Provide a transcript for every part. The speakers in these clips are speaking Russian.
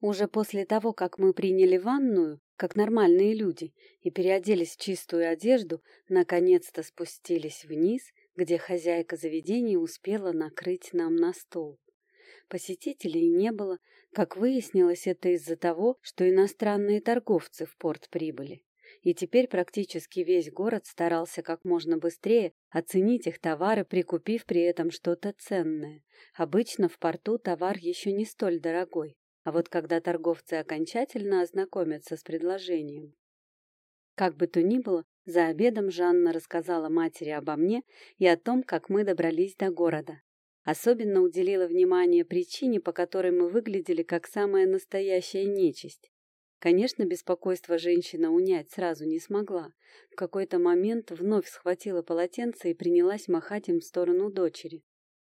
Уже после того, как мы приняли ванную, как нормальные люди, и переоделись в чистую одежду, наконец-то спустились вниз, где хозяйка заведения успела накрыть нам на стол. Посетителей не было, как выяснилось, это из-за того, что иностранные торговцы в порт прибыли. И теперь практически весь город старался как можно быстрее оценить их товары, прикупив при этом что-то ценное. Обычно в порту товар еще не столь дорогой, а вот когда торговцы окончательно ознакомятся с предложением. Как бы то ни было, за обедом Жанна рассказала матери обо мне и о том, как мы добрались до города. Особенно уделила внимание причине, по которой мы выглядели как самая настоящая нечисть. Конечно, беспокойство женщина унять сразу не смогла. В какой-то момент вновь схватила полотенце и принялась махать им в сторону дочери.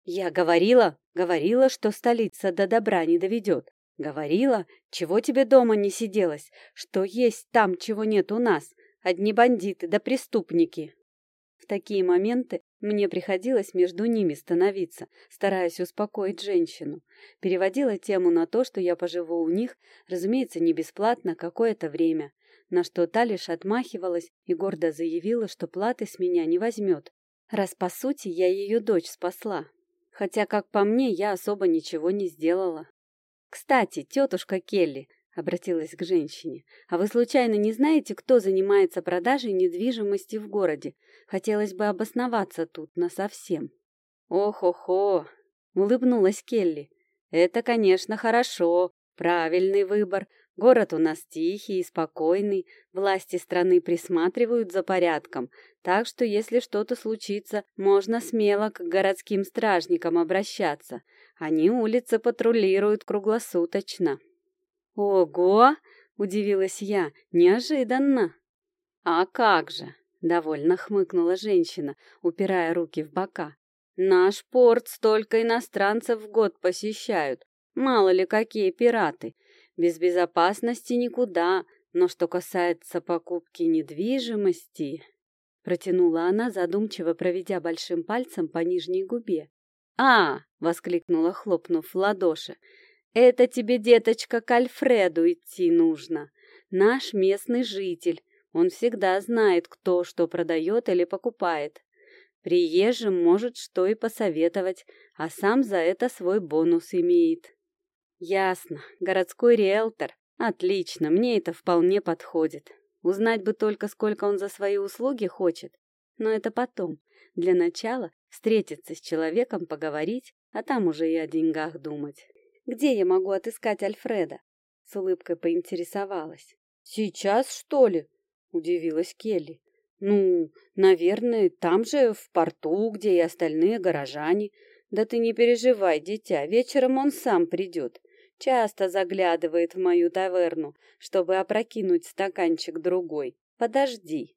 «Я говорила, говорила, что столица до добра не доведет. Говорила, чего тебе дома не сиделось, что есть там, чего нет у нас. Одни бандиты да преступники». В такие моменты мне приходилось между ними становиться, стараясь успокоить женщину. Переводила тему на то, что я поживу у них, разумеется, не бесплатно, какое-то время, на что та лишь отмахивалась и гордо заявила, что платы с меня не возьмет, раз, по сути, я ее дочь спасла. Хотя, как по мне, я особо ничего не сделала. «Кстати, тетушка Келли», — обратилась к женщине. «А вы случайно не знаете, кто занимается продажей недвижимости в городе? Хотелось бы обосноваться тут насовсем». «Ох-охо!» — улыбнулась Келли. «Это, конечно, хорошо. Правильный выбор. Город у нас тихий и спокойный. Власти страны присматривают за порядком. Так что, если что-то случится, можно смело к городским стражникам обращаться. Они улицы патрулируют круглосуточно». «Ого!» — удивилась я. «Неожиданно!» «А как же!» — довольно хмыкнула женщина, упирая руки в бока. «Наш порт столько иностранцев в год посещают. Мало ли какие пираты. Без безопасности никуда. Но что касается покупки недвижимости...» Протянула она, задумчиво проведя большим пальцем по нижней губе. «А!» — воскликнула, хлопнув в ладоши. Это тебе, деточка, к Альфреду идти нужно. Наш местный житель. Он всегда знает, кто что продает или покупает. Приезжим может что и посоветовать, а сам за это свой бонус имеет. Ясно. Городской риэлтор. Отлично, мне это вполне подходит. Узнать бы только, сколько он за свои услуги хочет. Но это потом. Для начала встретиться с человеком, поговорить, а там уже и о деньгах думать. Где я могу отыскать Альфреда?» С улыбкой поинтересовалась. «Сейчас, что ли?» — удивилась Келли. «Ну, наверное, там же, в порту, где и остальные горожане. Да ты не переживай, дитя, вечером он сам придет. Часто заглядывает в мою таверну, чтобы опрокинуть стаканчик другой. Подожди».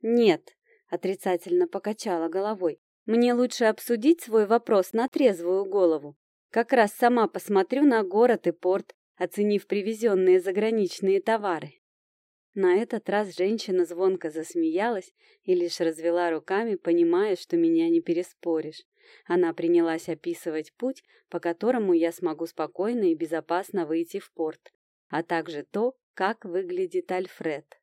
«Нет», — отрицательно покачала головой. «Мне лучше обсудить свой вопрос на трезвую голову. Как раз сама посмотрю на город и порт, оценив привезенные заграничные товары. На этот раз женщина звонко засмеялась и лишь развела руками, понимая, что меня не переспоришь. Она принялась описывать путь, по которому я смогу спокойно и безопасно выйти в порт, а также то, как выглядит Альфред.